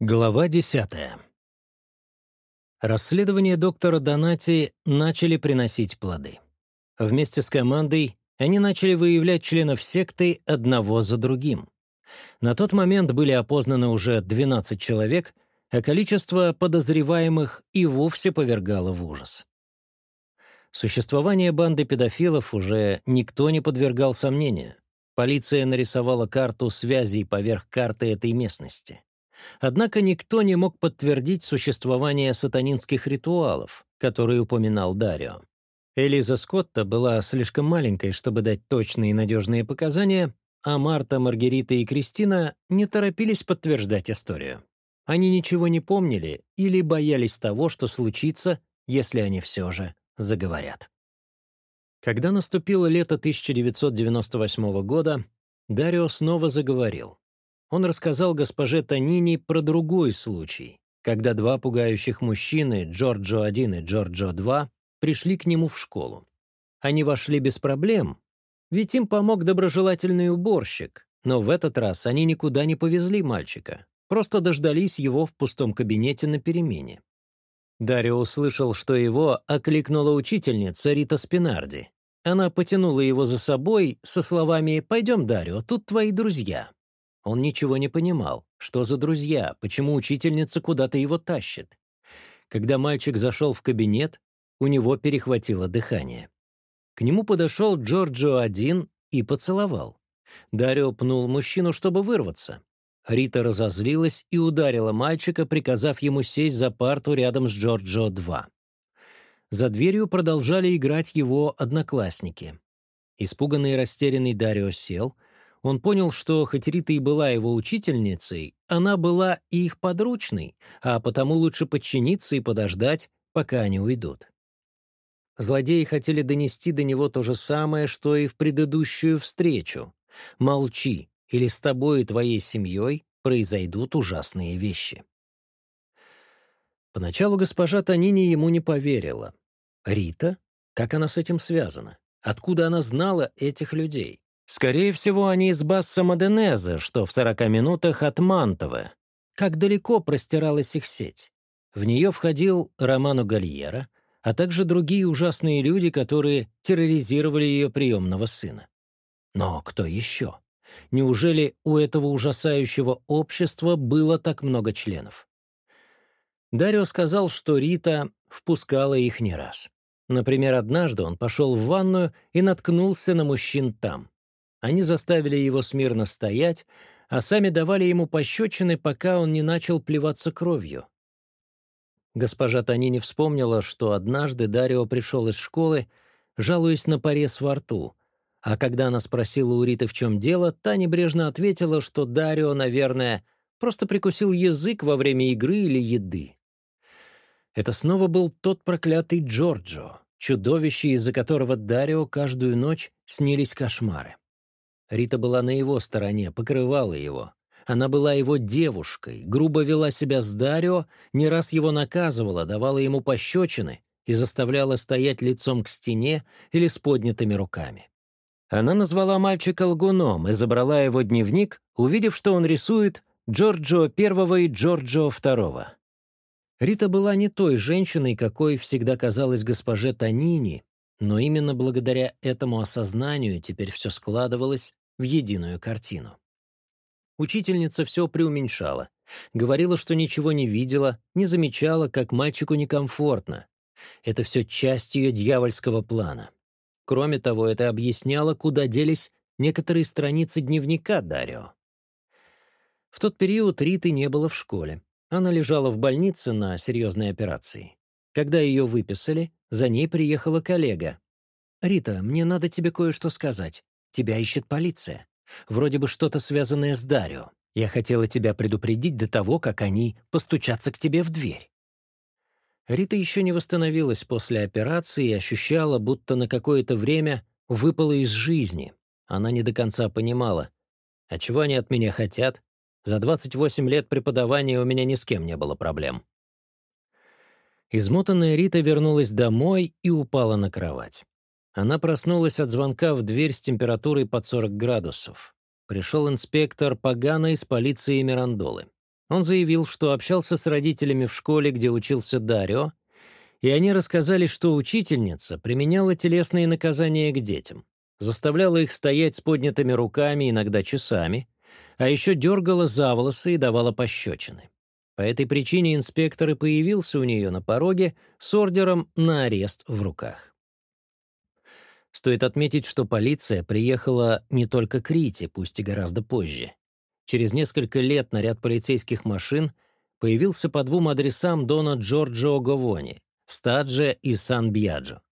Глава 10. Расследование доктора Донати начали приносить плоды. Вместе с командой они начали выявлять членов секты одного за другим. На тот момент были опознаны уже 12 человек, а количество подозреваемых и вовсе повергало в ужас. Существование банды педофилов уже никто не подвергал сомнению. Полиция нарисовала карту связей поверх карты этой местности. Однако никто не мог подтвердить существование сатанинских ритуалов, которые упоминал Дарио. Элиза Скотта была слишком маленькой, чтобы дать точные и надежные показания, а Марта, Маргарита и Кристина не торопились подтверждать историю. Они ничего не помнили или боялись того, что случится, если они все же заговорят. Когда наступило лето 1998 года, Дарио снова заговорил он рассказал госпоже Танини про другой случай, когда два пугающих мужчины, Джорджо-1 и Джорджо-2, пришли к нему в школу. Они вошли без проблем, ведь им помог доброжелательный уборщик, но в этот раз они никуда не повезли мальчика, просто дождались его в пустом кабинете на перемене. Дарио услышал, что его окликнула учительница Рита Спинарди. Она потянула его за собой со словами «Пойдем, Дарио, тут твои друзья». Он ничего не понимал. Что за друзья? Почему учительница куда-то его тащит? Когда мальчик зашел в кабинет, у него перехватило дыхание. К нему подошел Джорджо один и поцеловал. Дарио пнул мужчину, чтобы вырваться. Рита разозлилась и ударила мальчика, приказав ему сесть за парту рядом с Джорджо-2. За дверью продолжали играть его одноклассники. Испуганный и растерянный Дарио сел, он понял, что хоть Рита и была его учительницей, она была и их подручной, а потому лучше подчиниться и подождать, пока они уйдут. Злодеи хотели донести до него то же самое, что и в предыдущую встречу. «Молчи, или с тобой и твоей семьей произойдут ужасные вещи». Поначалу госпожа Танини ему не поверила. Рита? Как она с этим связана? Откуда она знала этих людей? Скорее всего, они из Басса Моденезе, что в 40 минутах от Мантовы. Как далеко простиралась их сеть. В нее входил Роману Гальера, а также другие ужасные люди, которые терроризировали ее приемного сына. Но кто еще? Неужели у этого ужасающего общества было так много членов? Дарио сказал, что Рита впускала их не раз. Например, однажды он пошел в ванную и наткнулся на мужчин там. Они заставили его смирно стоять, а сами давали ему пощечины, пока он не начал плеваться кровью. Госпожа Танини вспомнила, что однажды Дарио пришел из школы, жалуясь на порез во рту. А когда она спросила у Риты, в чем дело, та небрежно ответила, что Дарио, наверное, просто прикусил язык во время игры или еды. Это снова был тот проклятый Джорджо, чудовище, из-за которого Дарио каждую ночь снились кошмары. Рита была на его стороне, покрывала его. Она была его девушкой, грубо вела себя с Дарио, не раз его наказывала, давала ему пощечины и заставляла стоять лицом к стене или с поднятыми руками. Она назвала мальчика лгуном и забрала его дневник, увидев, что он рисует Джорджо I и Джорджо II. Рита была не той женщиной, какой всегда казалась госпоже Танини, но именно благодаря этому осознанию теперь все складывалось в единую картину. Учительница все преуменьшала. Говорила, что ничего не видела, не замечала, как мальчику некомфортно. Это все часть ее дьявольского плана. Кроме того, это объясняло, куда делись некоторые страницы дневника Дарио. В тот период Риты не было в школе. Она лежала в больнице на серьезной операции. Когда ее выписали, за ней приехала коллега. «Рита, мне надо тебе кое-что сказать. Тебя ищет полиция. Вроде бы что-то связанное с Дарио. Я хотела тебя предупредить до того, как они постучатся к тебе в дверь». Рита еще не восстановилась после операции и ощущала, будто на какое-то время выпала из жизни. Она не до конца понимала, а чего они от меня хотят? За 28 лет преподавания у меня ни с кем не было проблем. Измотанная Рита вернулась домой и упала на кровать. Она проснулась от звонка в дверь с температурой под 40 градусов. Пришел инспектор Пагана из полиции Мирандолы. Он заявил, что общался с родителями в школе, где учился Дарио, и они рассказали, что учительница применяла телесные наказания к детям, заставляла их стоять с поднятыми руками, иногда часами, а еще дергала за волосы и давала пощечины. По этой причине инспектор и появился у нее на пороге с ордером на арест в руках. Стоит отметить, что полиция приехала не только к Рите, пусть и гораздо позже. Через несколько лет наряд полицейских машин появился по двум адресам Дона Джорджо Говони в Стадже и Сан-Бьяджо.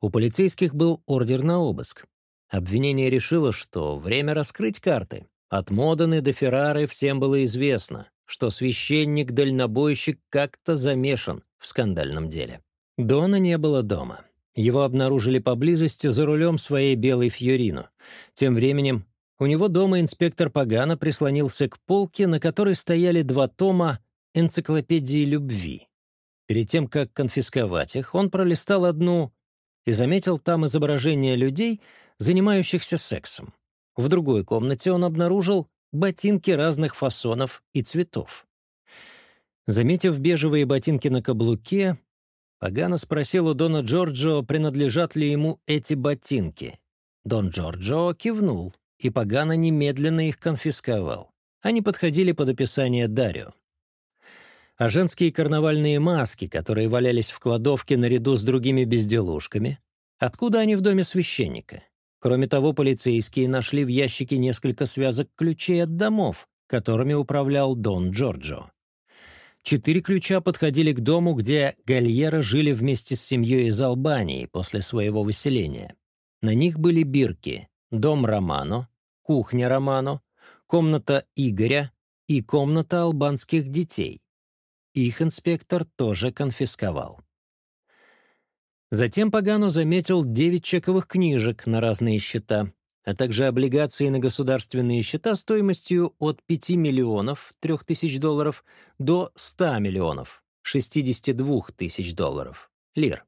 У полицейских был ордер на обыск. Обвинение решило, что время раскрыть карты. От Модены до Феррары всем было известно что священник-дальнобойщик как-то замешан в скандальном деле. Дона не было дома. Его обнаружили поблизости за рулем своей белой Фьюрино. Тем временем у него дома инспектор Пагана прислонился к полке, на которой стояли два тома энциклопедии любви. Перед тем, как конфисковать их, он пролистал одну и заметил там изображение людей, занимающихся сексом. В другой комнате он обнаружил ботинки разных фасонов и цветов. Заметив бежевые ботинки на каблуке, Пагано спросил у Дона Джорджо, принадлежат ли ему эти ботинки. Дон Джорджо кивнул, и Пагано немедленно их конфисковал. Они подходили под описание Дарио. А женские карнавальные маски, которые валялись в кладовке наряду с другими безделушками, откуда они в доме священника? Кроме того, полицейские нашли в ящике несколько связок ключей от домов, которыми управлял Дон Джорджо. Четыре ключа подходили к дому, где Гальера жили вместе с семьей из Албании после своего выселения. На них были бирки, дом Романо, кухня Романо, комната Игоря и комната албанских детей. Их инспектор тоже конфисковал. Затем пагано заметил девять чековых книжек на разные счета, а также облигации на государственные счета стоимостью от 5 миллионов 3 тысяч долларов до 100 миллионов 62 тысяч долларов лир.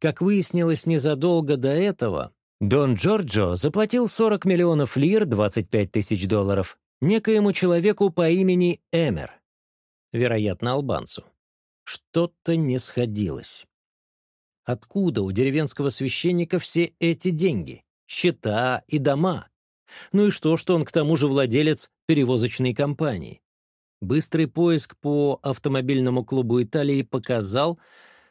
Как выяснилось незадолго до этого, Дон Джорджо заплатил 40 миллионов лир 25 тысяч долларов некоему человеку по имени Эмер, вероятно, албанцу. Что-то не сходилось. Откуда у деревенского священника все эти деньги, счета и дома? Ну и что, что он к тому же владелец перевозочной компании? Быстрый поиск по автомобильному клубу Италии показал,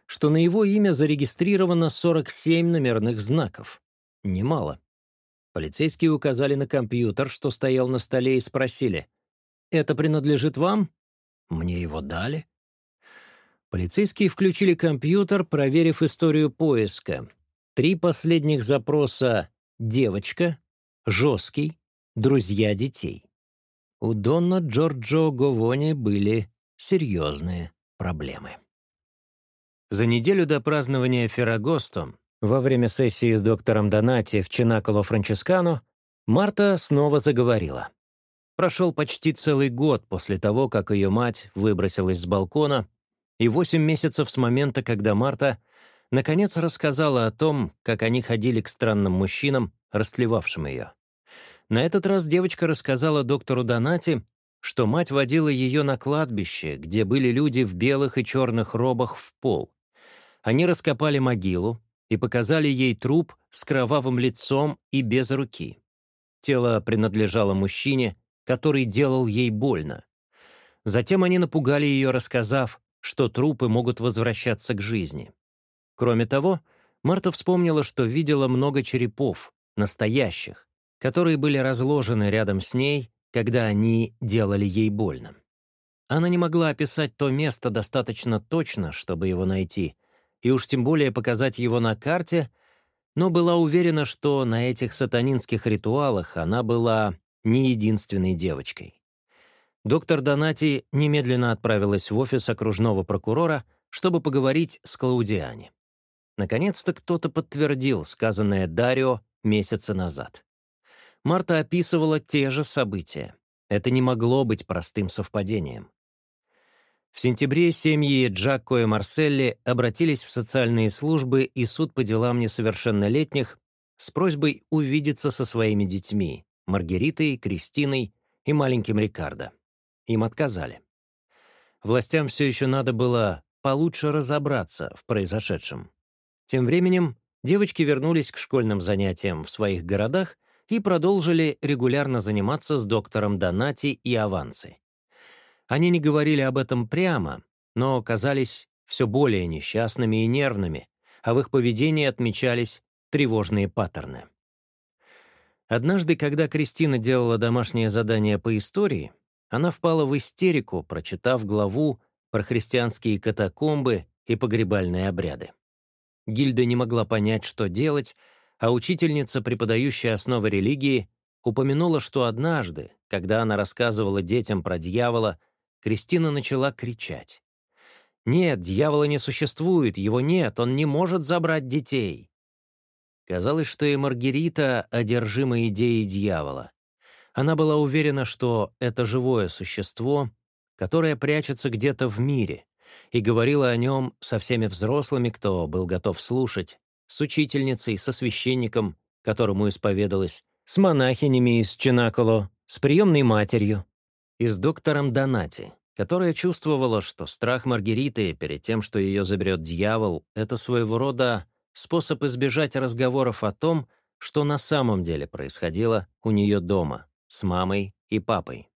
что на его имя зарегистрировано 47 номерных знаков. Немало. Полицейские указали на компьютер, что стоял на столе, и спросили. «Это принадлежит вам?» «Мне его дали», Полицейские включили компьютер, проверив историю поиска. Три последних запроса «девочка», «жесткий», «друзья детей». У Донна Джорджо Говони были серьезные проблемы. За неделю до празднования Феррагосто, во время сессии с доктором Донати в Чинаколо Франческано, Марта снова заговорила. Прошел почти целый год после того, как ее мать выбросилась с балкона и восемь месяцев с момента, когда Марта наконец рассказала о том, как они ходили к странным мужчинам, растлевавшим ее. На этот раз девочка рассказала доктору Донати, что мать водила ее на кладбище, где были люди в белых и черных робах в пол. Они раскопали могилу и показали ей труп с кровавым лицом и без руки. Тело принадлежало мужчине, который делал ей больно. Затем они напугали ее, рассказав, что трупы могут возвращаться к жизни. Кроме того, Марта вспомнила, что видела много черепов, настоящих, которые были разложены рядом с ней, когда они делали ей больно. Она не могла описать то место достаточно точно, чтобы его найти, и уж тем более показать его на карте, но была уверена, что на этих сатанинских ритуалах она была не единственной девочкой. Доктор Донати немедленно отправилась в офис окружного прокурора, чтобы поговорить с Клаудиани. Наконец-то кто-то подтвердил сказанное Дарио месяца назад. Марта описывала те же события. Это не могло быть простым совпадением. В сентябре семьи Джакко и Марселли обратились в социальные службы и суд по делам несовершеннолетних с просьбой увидеться со своими детьми — Маргаритой, Кристиной и маленьким Рикардо. Им отказали. Властям все еще надо было получше разобраться в произошедшем. Тем временем девочки вернулись к школьным занятиям в своих городах и продолжили регулярно заниматься с доктором Донати и Аванси. Они не говорили об этом прямо, но казались все более несчастными и нервными, а в их поведении отмечались тревожные паттерны. Однажды, когда Кристина делала домашнее задание по истории, она впала в истерику, прочитав главу про христианские катакомбы и погребальные обряды. Гильда не могла понять, что делать, а учительница, преподающая основы религии, упомянула, что однажды, когда она рассказывала детям про дьявола, Кристина начала кричать. «Нет, дьявола не существует, его нет, он не может забрать детей!» Казалось, что и Маргарита одержима идеей дьявола. Она была уверена, что это живое существо, которое прячется где-то в мире, и говорила о нем со всеми взрослыми, кто был готов слушать, с учительницей, со священником, которому исповедалась, с монахинями из Чинаколо, с приемной матерью и с доктором Донати, которая чувствовала, что страх Маргариты перед тем, что ее заберет дьявол, это своего рода способ избежать разговоров о том, что на самом деле происходило у нее дома с мамой и папой.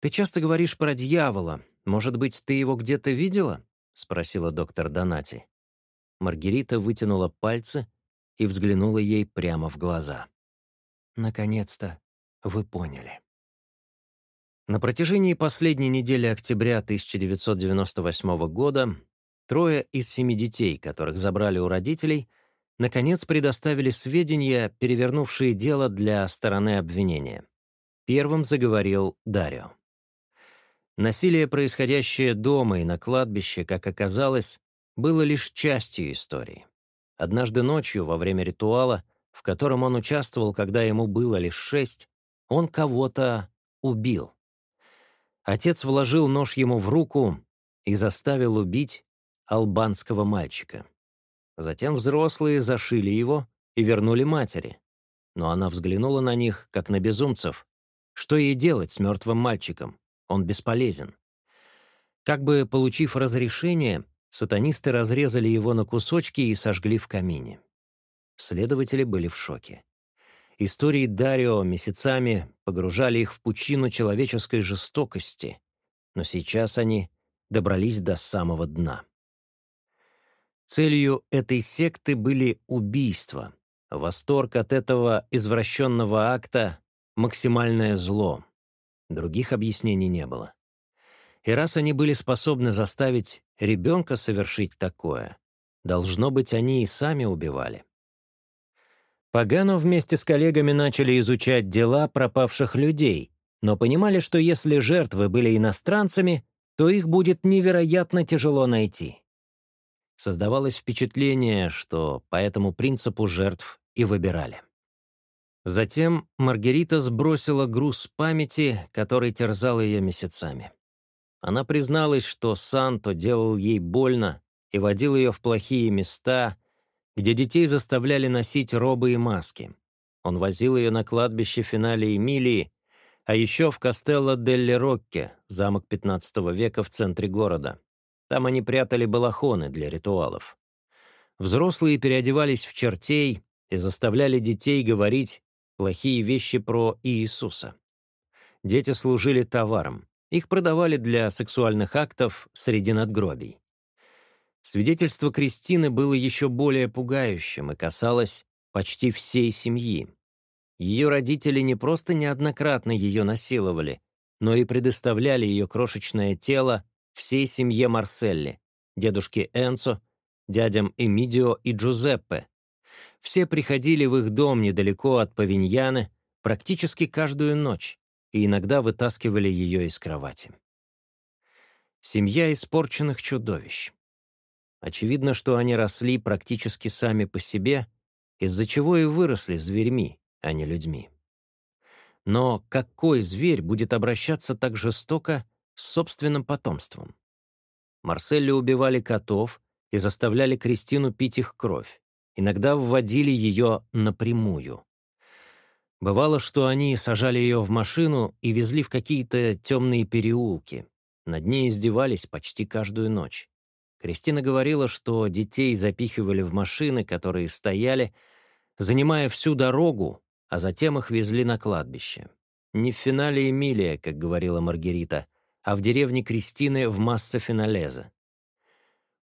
«Ты часто говоришь про дьявола. Может быть, ты его где-то видела?» — спросила доктор Донати. Маргарита вытянула пальцы и взглянула ей прямо в глаза. «Наконец-то вы поняли». На протяжении последней недели октября 1998 года трое из семи детей, которых забрали у родителей — наконец предоставили сведения, перевернувшие дело для стороны обвинения. Первым заговорил Дарио. Насилие, происходящее дома и на кладбище, как оказалось, было лишь частью истории. Однажды ночью, во время ритуала, в котором он участвовал, когда ему было лишь шесть, он кого-то убил. Отец вложил нож ему в руку и заставил убить албанского мальчика. Затем взрослые зашили его и вернули матери. Но она взглянула на них, как на безумцев. Что ей делать с мертвым мальчиком? Он бесполезен. Как бы получив разрешение, сатанисты разрезали его на кусочки и сожгли в камине. Следователи были в шоке. Истории Дарио месяцами погружали их в пучину человеческой жестокости, но сейчас они добрались до самого дна. Целью этой секты были убийства. Восторг от этого извращенного акта — максимальное зло. Других объяснений не было. И раз они были способны заставить ребенка совершить такое, должно быть, они и сами убивали. Пагану вместе с коллегами начали изучать дела пропавших людей, но понимали, что если жертвы были иностранцами, то их будет невероятно тяжело найти. Создавалось впечатление, что по этому принципу жертв и выбирали. Затем Маргарита сбросила груз памяти, который терзал ее месяцами. Она призналась, что Санто делал ей больно и водил ее в плохие места, где детей заставляли носить робы и маски. Он возил ее на кладбище в финале Эмилии, а еще в Кастелло дель Рокке, замок XV века в центре города. Там они прятали балахоны для ритуалов. Взрослые переодевались в чертей и заставляли детей говорить плохие вещи про Иисуса. Дети служили товаром. Их продавали для сексуальных актов среди надгробий. Свидетельство Кристины было еще более пугающим и касалось почти всей семьи. Ее родители не просто неоднократно ее насиловали, но и предоставляли ее крошечное тело всей семье Марселли, дедушке Энцо, дядям Эмидио и Джузеппе. Все приходили в их дом недалеко от Павиньяны практически каждую ночь и иногда вытаскивали ее из кровати. Семья испорченных чудовищ. Очевидно, что они росли практически сами по себе, из-за чего и выросли зверьми, а не людьми. Но какой зверь будет обращаться так жестоко с собственным потомством. Марселли убивали котов и заставляли Кристину пить их кровь. Иногда вводили ее напрямую. Бывало, что они сажали ее в машину и везли в какие-то темные переулки. Над ней издевались почти каждую ночь. Кристина говорила, что детей запихивали в машины, которые стояли, занимая всю дорогу, а затем их везли на кладбище. Не в финале Эмилия, как говорила Маргарита, а в деревне Кристины в масса финалеза.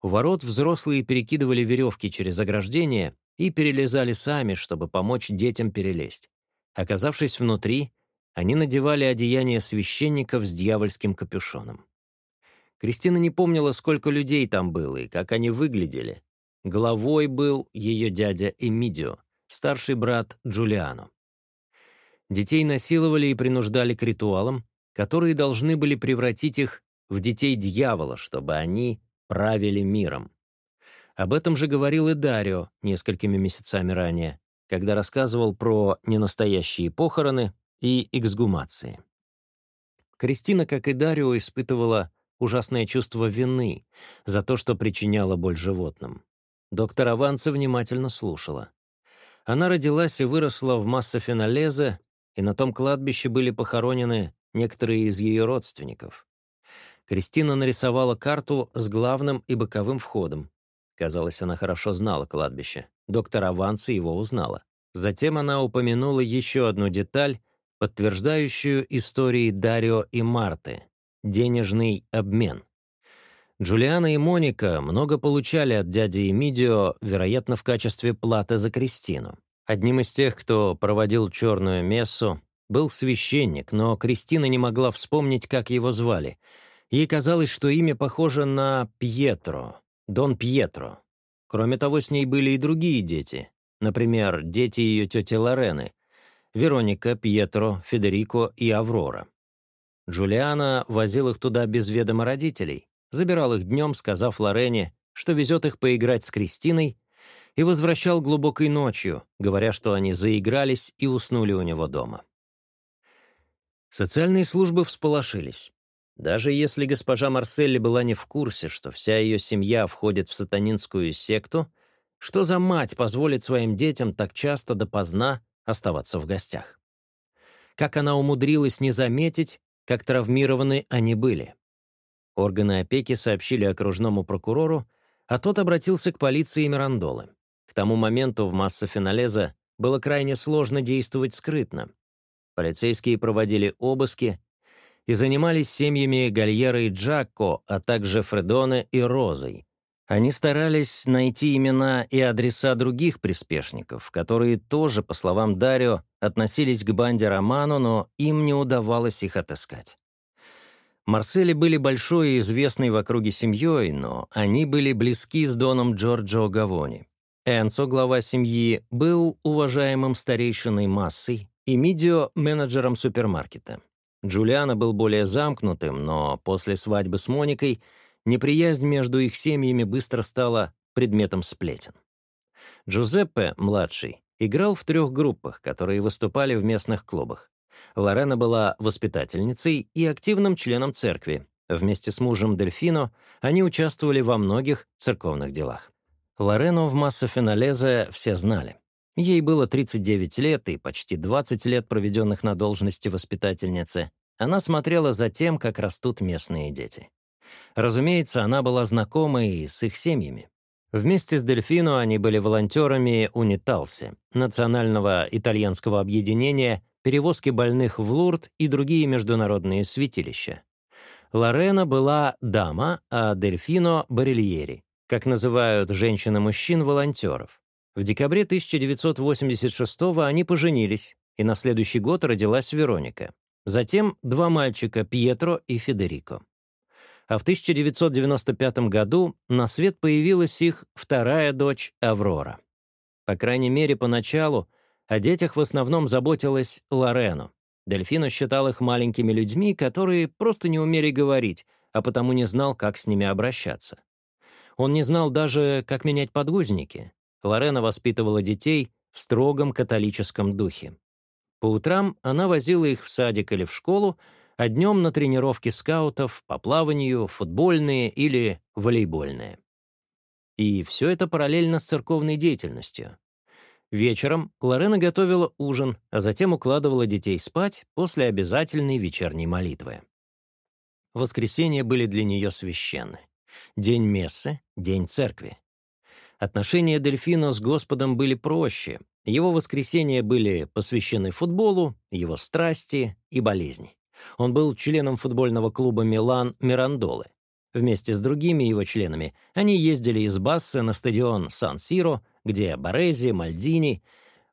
У ворот взрослые перекидывали веревки через ограждение и перелезали сами, чтобы помочь детям перелезть. Оказавшись внутри, они надевали одеяние священников с дьявольским капюшоном. Кристина не помнила, сколько людей там было и как они выглядели. Главой был ее дядя Эмидио, старший брат Джулиано. Детей насиловали и принуждали к ритуалам, которые должны были превратить их в детей дьявола, чтобы они правили миром. Об этом же говорил и Дарио несколькими месяцами ранее, когда рассказывал про ненастоящие похороны и эксгумации. Кристина, как и Дарио, испытывала ужасное чувство вины за то, что причиняла боль животным. Доктор Аванца внимательно слушала. Она родилась и выросла в Массафиналезе, и на том кладбище были похоронены некоторые из ее родственников. Кристина нарисовала карту с главным и боковым входом. Казалось, она хорошо знала кладбище. Доктор Аванса его узнала. Затем она упомянула еще одну деталь, подтверждающую истории Дарио и Марты — денежный обмен. Джулиана и Моника много получали от дяди Эмидио, вероятно, в качестве платы за Кристину. Одним из тех, кто проводил черную мессу, был священник, но Кристина не могла вспомнить, как его звали. Ей казалось, что имя похоже на Пьетро, Дон Пьетро. Кроме того, с ней были и другие дети. Например, дети ее тети Лорены, Вероника, Пьетро, Федерико и Аврора. Джулиана возил их туда без ведома родителей, забирал их днем, сказав Лорене, что везет их поиграть с Кристиной, и возвращал глубокой ночью, говоря, что они заигрались и уснули у него дома. Социальные службы всполошились. Даже если госпожа Марселли была не в курсе, что вся ее семья входит в сатанинскую секту, что за мать позволит своим детям так часто допоздна оставаться в гостях? Как она умудрилась не заметить, как травмированы они были? Органы опеки сообщили окружному прокурору, а тот обратился к полиции Мирандолы. К тому моменту в Масса Финалеза было крайне сложно действовать скрытно. Полицейские проводили обыски и занимались семьями Гальера и Джакко, а также Фредоне и Розой. Они старались найти имена и адреса других приспешников, которые тоже, по словам Дарио, относились к банде Романо, но им не удавалось их отыскать. Марсели были большой и известной в округе семьей, но они были близки с доном Джорджо Гавони. Энцо, глава семьи, был уважаемым старейшиной массой, и Мидио — менеджером супермаркета. Джулиано был более замкнутым, но после свадьбы с Моникой неприязнь между их семьями быстро стала предметом сплетен. Джузеппе, младший, играл в трех группах, которые выступали в местных клубах. Лорена была воспитательницей и активным членом церкви. Вместе с мужем Дельфино они участвовали во многих церковных делах. Лорену в масса финалезе все знали. Ей было 39 лет, и почти 20 лет, проведенных на должности воспитательницы, она смотрела за тем, как растут местные дети. Разумеется, она была знакома и с их семьями. Вместе с Дельфино они были волонтерами «Униталси» — национального итальянского объединения, перевозки больных в Лурд и другие международные святилища. Лорена была «дама», а Дельфино — «барельери», как называют женщин и мужчин волонтеров. В декабре 1986-го они поженились, и на следующий год родилась Вероника. Затем два мальчика — Пьетро и Федерико. А в 1995 году на свет появилась их вторая дочь Аврора. По крайней мере, поначалу о детях в основном заботилась Лорену. Дельфино считал их маленькими людьми, которые просто не умели говорить, а потому не знал, как с ними обращаться. Он не знал даже, как менять подгузники. Лорена воспитывала детей в строгом католическом духе. По утрам она возила их в садик или в школу, а днем на тренировки скаутов по плаванию, футбольные или волейбольные. И все это параллельно с церковной деятельностью. Вечером Лорена готовила ужин, а затем укладывала детей спать после обязательной вечерней молитвы. Воскресенья были для нее священны. День мессы, день церкви. Отношения Дельфина с Господом были проще. Его воскресения были посвящены футболу, его страсти и болезни. Он был членом футбольного клуба «Милан» Мирандолы. Вместе с другими его членами они ездили из Басса на стадион Сан-Сиро, где Борези, Мальдини,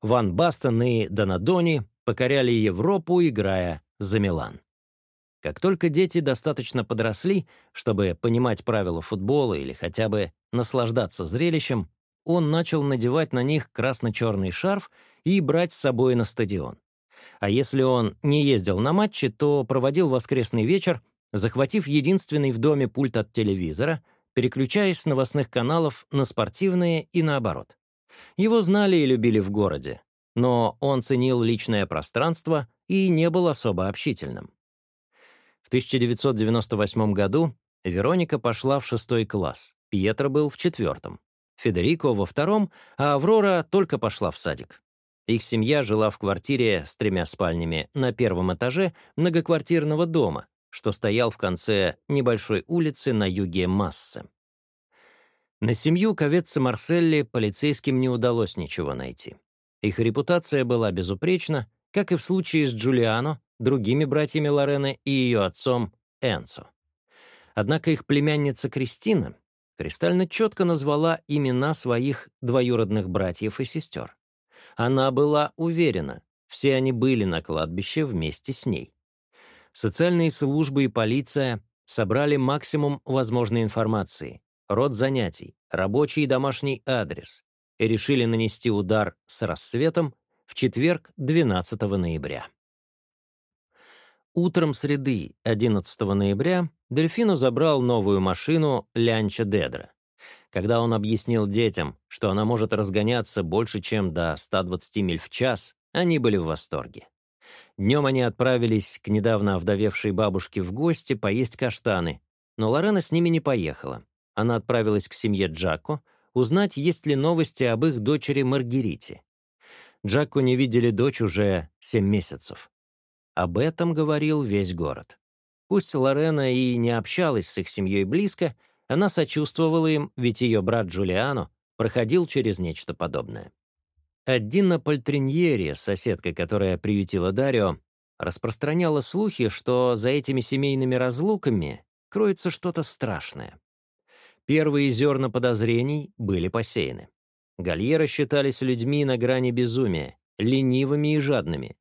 Ван Бастон и Донадони покоряли Европу, играя за Милан. Как только дети достаточно подросли, чтобы понимать правила футбола или хотя бы наслаждаться зрелищем, он начал надевать на них красно-черный шарф и брать с собой на стадион. А если он не ездил на матчи, то проводил воскресный вечер, захватив единственный в доме пульт от телевизора, переключаясь с новостных каналов на спортивные и наоборот. Его знали и любили в городе, но он ценил личное пространство и не был особо общительным. В 1998 году Вероника пошла в шестой класс, Пьетро был в четвертом, Федерико во втором, а Аврора только пошла в садик. Их семья жила в квартире с тремя спальнями на первом этаже многоквартирного дома, что стоял в конце небольшой улицы на юге Массы. На семью Ковеца Марселли полицейским не удалось ничего найти. Их репутация была безупречна, как и в случае с Джулиано, другими братьями Лорены и ее отцом Энцо. Однако их племянница Кристина кристально четко назвала имена своих двоюродных братьев и сестер. Она была уверена, все они были на кладбище вместе с ней. Социальные службы и полиция собрали максимум возможной информации, род занятий, рабочий и домашний адрес, и решили нанести удар с рассветом в четверг 12 ноября. Утром среды, 11 ноября, Дельфину забрал новую машину Лянча Дедра. Когда он объяснил детям, что она может разгоняться больше, чем до 120 миль в час, они были в восторге. Днем они отправились к недавно овдовевшей бабушке в гости поесть каштаны, но Лорена с ними не поехала. Она отправилась к семье Джако узнать, есть ли новости об их дочери Маргерите. Джако не видели дочь уже 7 месяцев. Об этом говорил весь город. Пусть Лорена и не общалась с их семьей близко, она сочувствовала им, ведь ее брат Джулиано проходил через нечто подобное. Аддина Пальтриньери, соседка, которая приютила Дарио, распространяла слухи, что за этими семейными разлуками кроется что-то страшное. Первые зерна подозрений были посеяны. Гальеры считались людьми на грани безумия, ленивыми и жадными,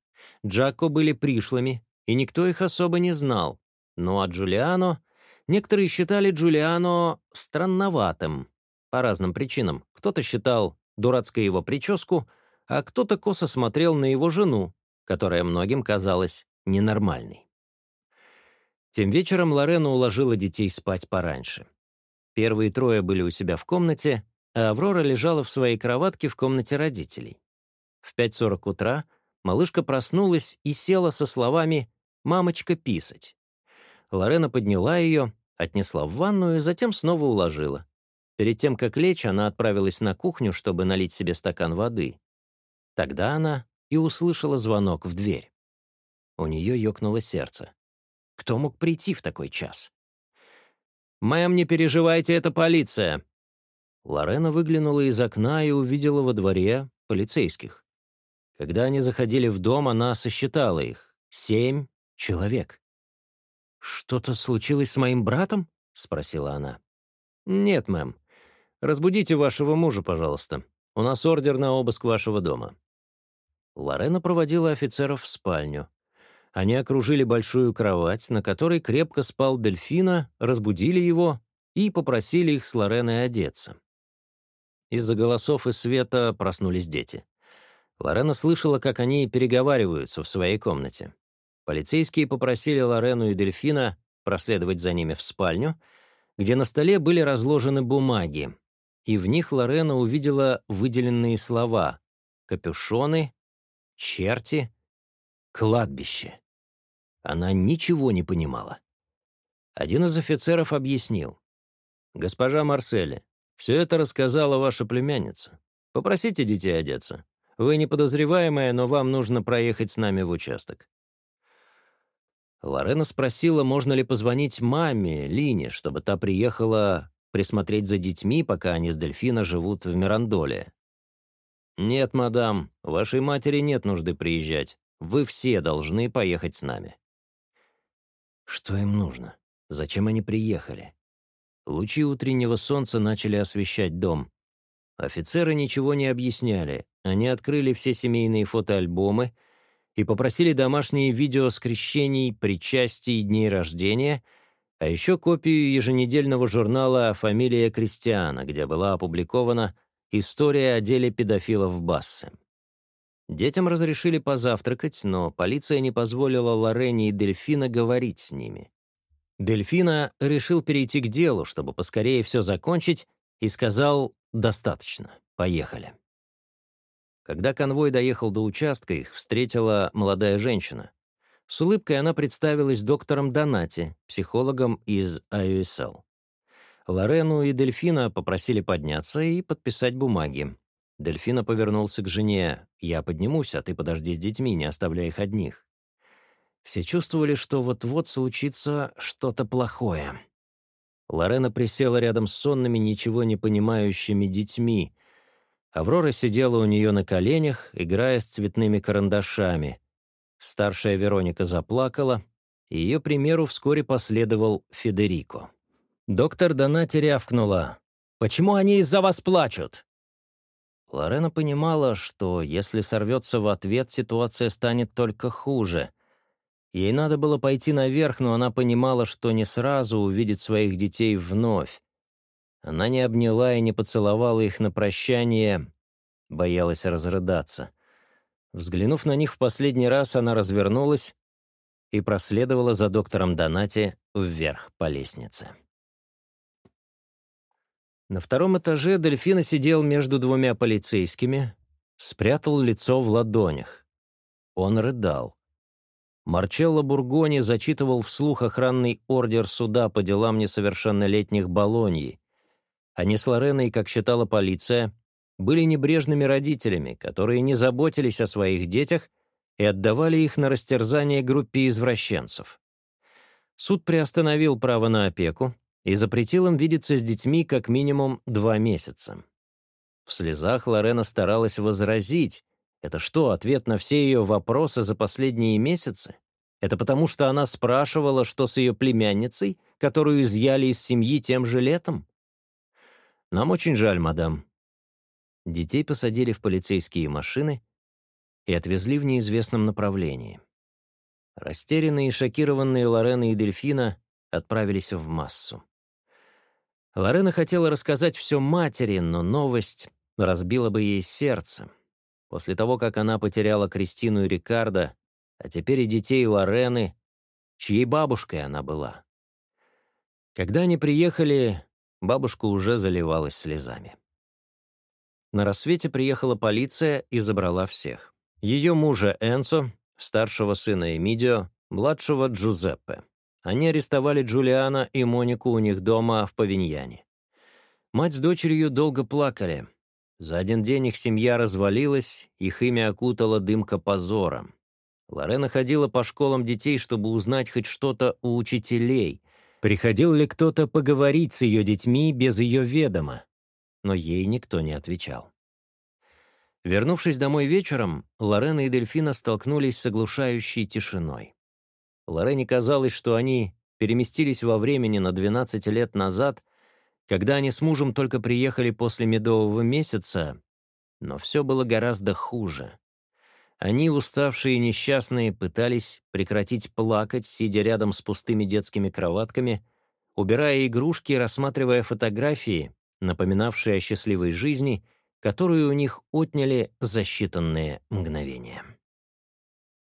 Джако были пришлыми, и никто их особо не знал. Ну а Джулиано... Некоторые считали Джулиано странноватым. По разным причинам. Кто-то считал дурацкой его прическу, а кто-то косо смотрел на его жену, которая многим казалась ненормальной. Тем вечером Лорена уложила детей спать пораньше. Первые трое были у себя в комнате, а Аврора лежала в своей кроватке в комнате родителей. В 5.40 утра — Малышка проснулась и села со словами «Мамочка, писать». Лорена подняла ее, отнесла в ванную, затем снова уложила. Перед тем, как лечь, она отправилась на кухню, чтобы налить себе стакан воды. Тогда она и услышала звонок в дверь. У нее ёкнуло сердце. Кто мог прийти в такой час? «Мэм, не переживайте, это полиция!» Лорена выглянула из окна и увидела во дворе полицейских. Когда они заходили в дом, она сосчитала их. Семь человек. «Что-то случилось с моим братом?» — спросила она. «Нет, мэм. Разбудите вашего мужа, пожалуйста. У нас ордер на обыск вашего дома». Лорена проводила офицеров в спальню. Они окружили большую кровать, на которой крепко спал дельфина, разбудили его и попросили их с Лореной одеться. Из-за голосов и света проснулись дети. Лорена слышала, как они переговариваются в своей комнате. Полицейские попросили Лорену и Дельфина проследовать за ними в спальню, где на столе были разложены бумаги, и в них Лорена увидела выделенные слова «капюшоны», «черти», «кладбище». Она ничего не понимала. Один из офицеров объяснил. «Госпожа Марсели, все это рассказала ваша племянница. Попросите детей одеться. Вы не подозреваемая, но вам нужно проехать с нами в участок». Лорена спросила, можно ли позвонить маме, Лине, чтобы та приехала присмотреть за детьми, пока они с Дельфина живут в Мирандоле. «Нет, мадам, вашей матери нет нужды приезжать. Вы все должны поехать с нами». Что им нужно? Зачем они приехали? Лучи утреннего солнца начали освещать дом. Офицеры ничего не объясняли. Они открыли все семейные фотоальбомы и попросили домашние видео с крещений, причастий и дней рождения, а еще копию еженедельного журнала «Фамилия Кристиана», где была опубликована «История о деле педофилов Бассы». Детям разрешили позавтракать, но полиция не позволила Лорене и Дельфина говорить с ними. Дельфина решил перейти к делу, чтобы поскорее все закончить, и сказал «Достаточно. Поехали». Когда конвой доехал до участка, их встретила молодая женщина. С улыбкой она представилась доктором Донати, психологом из IUSL. Лорену и Дельфина попросили подняться и подписать бумаги. Дельфина повернулся к жене. «Я поднимусь, а ты подожди с детьми, не оставляя их одних». Все чувствовали, что вот-вот случится что-то плохое. Лорена присела рядом с сонными, ничего не понимающими детьми. Аврора сидела у нее на коленях, играя с цветными карандашами. Старшая Вероника заплакала, и ее примеру вскоре последовал Федерико. Доктор Донати рявкнула. «Почему они из-за вас плачут?» Лорена понимала, что если сорвется в ответ, ситуация станет только хуже. Ей надо было пойти наверх, но она понимала, что не сразу увидит своих детей вновь. Она не обняла и не поцеловала их на прощание, боялась разрыдаться. Взглянув на них в последний раз, она развернулась и проследовала за доктором Донати вверх по лестнице. На втором этаже Дельфина сидел между двумя полицейскими, спрятал лицо в ладонях. Он рыдал. Марчелло Бургони зачитывал вслух охранный ордер суда по делам несовершеннолетних Болоньи. Они с Лореной, как считала полиция, были небрежными родителями, которые не заботились о своих детях и отдавали их на растерзание группе извращенцев. Суд приостановил право на опеку и запретил им видеться с детьми как минимум два месяца. В слезах Лорена старалась возразить, это что, ответ на все ее вопросы за последние месяцы? Это потому, что она спрашивала, что с ее племянницей, которую изъяли из семьи тем же летом? Нам очень жаль, мадам. Детей посадили в полицейские машины и отвезли в неизвестном направлении. Растерянные и шокированные Лорена и Дельфина отправились в массу. Лорена хотела рассказать все матери, но новость разбила бы ей сердце. После того, как она потеряла Кристину и Рикардо, а теперь и детей Лорены, чьей бабушкой она была. Когда они приехали, бабушка уже заливалась слезами. На рассвете приехала полиция и забрала всех. Ее мужа Энсо, старшего сына Эмидио, младшего Джузеппе. Они арестовали Джулиана и Монику у них дома в Павиньяне. Мать с дочерью долго плакали — за один день их семья развалилась, их имя окутала дымка позора. Лорена ходила по школам детей, чтобы узнать хоть что-то у учителей. Приходил ли кто-то поговорить с ее детьми без ее ведома? Но ей никто не отвечал. Вернувшись домой вечером, Лорена и Дельфина столкнулись с оглушающей тишиной. Лорене казалось, что они переместились во времени на 12 лет назад — когда они с мужем только приехали после медового месяца, но все было гораздо хуже. Они, уставшие и несчастные, пытались прекратить плакать, сидя рядом с пустыми детскими кроватками, убирая игрушки и рассматривая фотографии, напоминавшие о счастливой жизни, которую у них отняли за считанные мгновения.